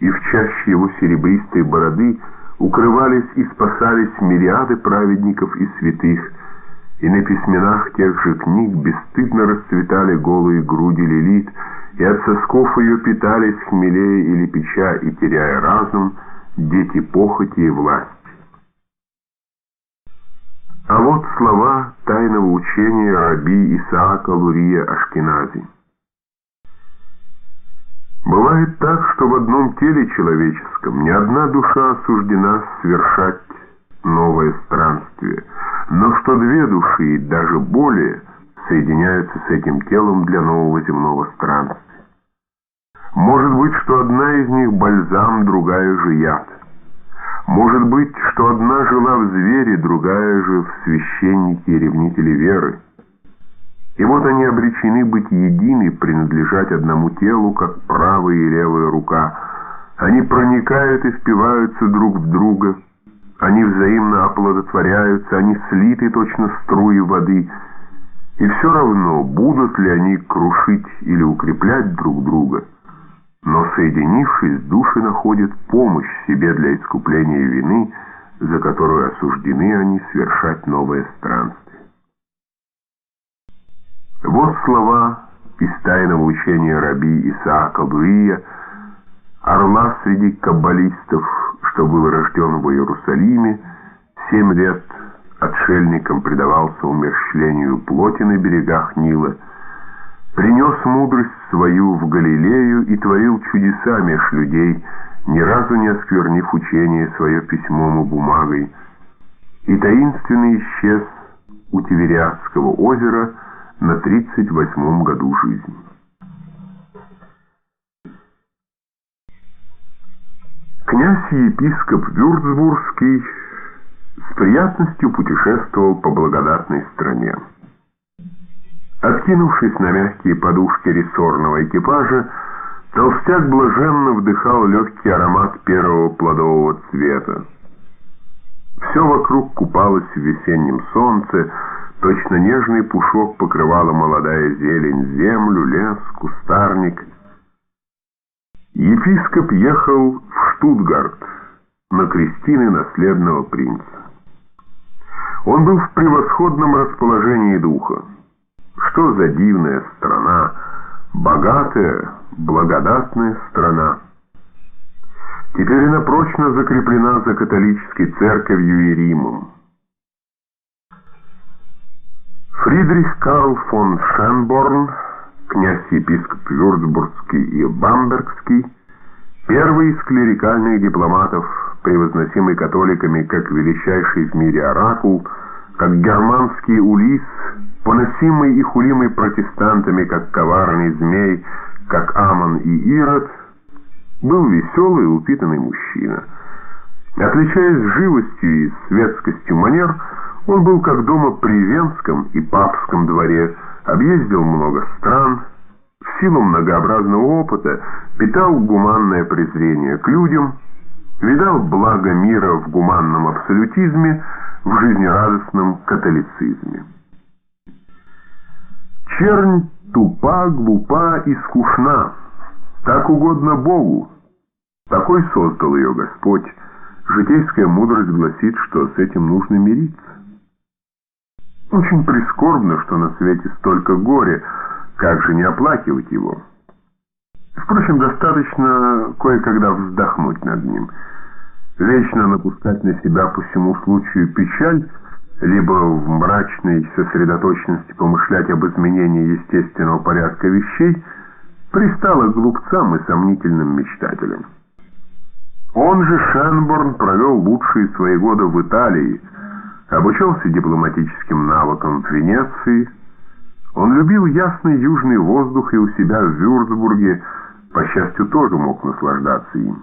и в чаще его серебристой бороды укрывались и спасались мириады праведников и святых, и на письменах тех же книг бесстыдно расцветали голые груди Лилит, и от сосков ее питались хмелее или печа, и, теряя разум, дети похоти и власть. А вот слова тайного учения раби Исаака Лурия Ашкенази. Бывает так, что в одном теле человеческом ни одна душа осуждена совершать новое странствие, но что две души, и даже более, соединяются с этим телом для нового земного странствия. Может быть, что одна из них бальзам, другая же яд. Может быть, что одна жила в звере, другая же в священнике и ревнителе веры. И вот они обречены быть едины, принадлежать одному телу, как правая и левая рука. Они проникают и впиваются друг в друга. Они взаимно оплодотворяются, они слиты точно струи воды. И все равно, будут ли они крушить или укреплять друг друга – но соединившись, души находят помощь себе для искупления вины, за которую осуждены они совершать новое странствие. Вот слова из тайного учения раби Исаака Луия, орла среди каббалистов, что был рожден в Иерусалиме, семь лет отшельником предавался умерщвлению плоти на берегах Нила, принес мудрость свою в Галилею и творил чудеса меж людей, ни разу не осквернив учение свое письмом и бумагой, и таинственно исчез у Тивериадского озера на тридцать восьмом году жизни. Князь и епископ Вюрцбургский с приятностью путешествовал по благодатной стране. Откинувшись на мягкие подушки рессорного экипажа, толстяк блаженно вдыхал легкий аромат первого плодового цвета. Все вокруг купалось в весеннем солнце, точно нежный пушок покрывала молодая зелень, землю, лес, кустарник. Епископ ехал в Штутгарт на крестины наследного принца. Он был в превосходном расположении духа. Что за дивная страна, богатая, благодатная страна. Теперь она прочно закреплена за католической церковью и Римом. Фридрих Карл фон Шенборн, князь-епископ Вюрцбургский и Бамбергский, первый из клерикальных дипломатов, превозносимый католиками как величайший в мире оракул, как германский Улис, поносимый и хулимый протестантами, как коварный змей, как Амон и Ирод, был веселый и упитанный мужчина. Отличаясь живостью и светскостью манер, он был как дома при Венском и Папском дворе, объездил много стран, в силу многообразного опыта питал гуманное презрение к людям, видал благо мира в гуманном абсолютизме, в жизнерадостном католицизме. Чернь тупа, глупа и скучна. Так угодно Богу. Такой создал ее Господь. Житейская мудрость гласит, что с этим нужно мириться. Очень прискорбно, что на свете столько горя, как же не оплакивать его? Впрочем, достаточно кое-когда вздохнуть над ним. Вечно напускать на себя по всему случаю печаль – либо в мрачной сосредоточенности помышлять об изменении естественного порядка вещей, пристало глупцам и сомнительным мечтателям. Он же, Шенборн, провел лучшие свои годы в Италии, обучался дипломатическим навыкам в Венеции. Он любил ясный южный воздух и у себя в Вюрцбурге, по счастью, тоже мог наслаждаться им.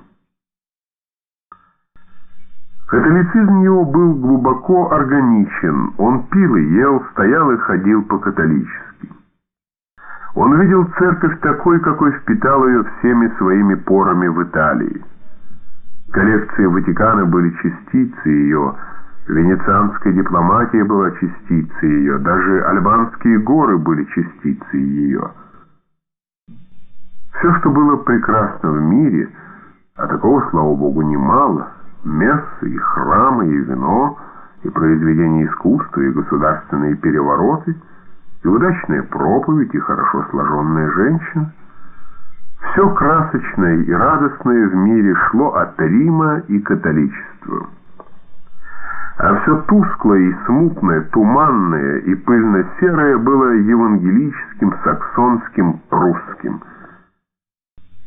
Католицизм его был глубоко органичен. Он пил и ел, стоял и ходил по-католически. Он видел церковь такой, какой впитал ее всеми своими порами в Италии. Коллекции Ватикана были частицей ее, венецианская дипломатия была частицей ее, даже альбанские горы были частицей ее. Все, что было прекрасно в мире – А такого, слава богу, немало. Мессы и храмы, и вино, и произведения искусства, и государственные перевороты, и удачная проповедь, и хорошо сложенная женщина. Все красочное и радостное в мире шло от Рима и католичества. А все тусклое и смутное, туманное и пыльно-серое было евангелическим, саксонским, русским.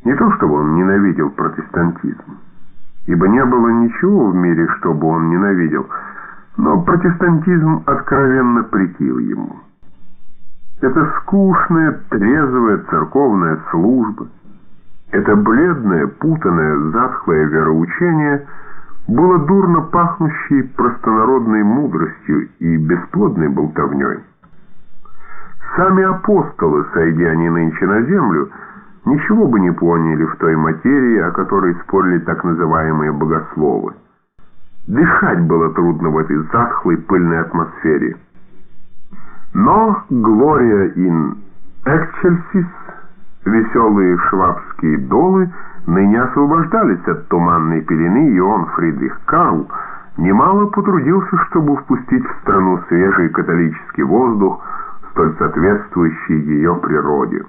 Не то чтобы он ненавидел протестантизм, ибо не было ничего в мире, чтобы он ненавидел, но протестантизм откровенно претил ему. Это скучная, трезвая церковная служба, это бледное, путанное, затхлое вероучение – было дурно пахнущей простонародной мудростью и бесплодной болтовней. Сами апостолы, сойдя они нынче на землю, ничего бы не поняли в той материи, о которой спорили так называемые богословы. Дышать было трудно в этой затхлой пыльной атмосфере. Но «Глория ин Экчельсис» веселые швабские долы ныне освобождались от туманной пелены, и он, Фридрих Карл, немало потрудился, чтобы впустить в страну свежий католический воздух, столь соответствующий ее природе.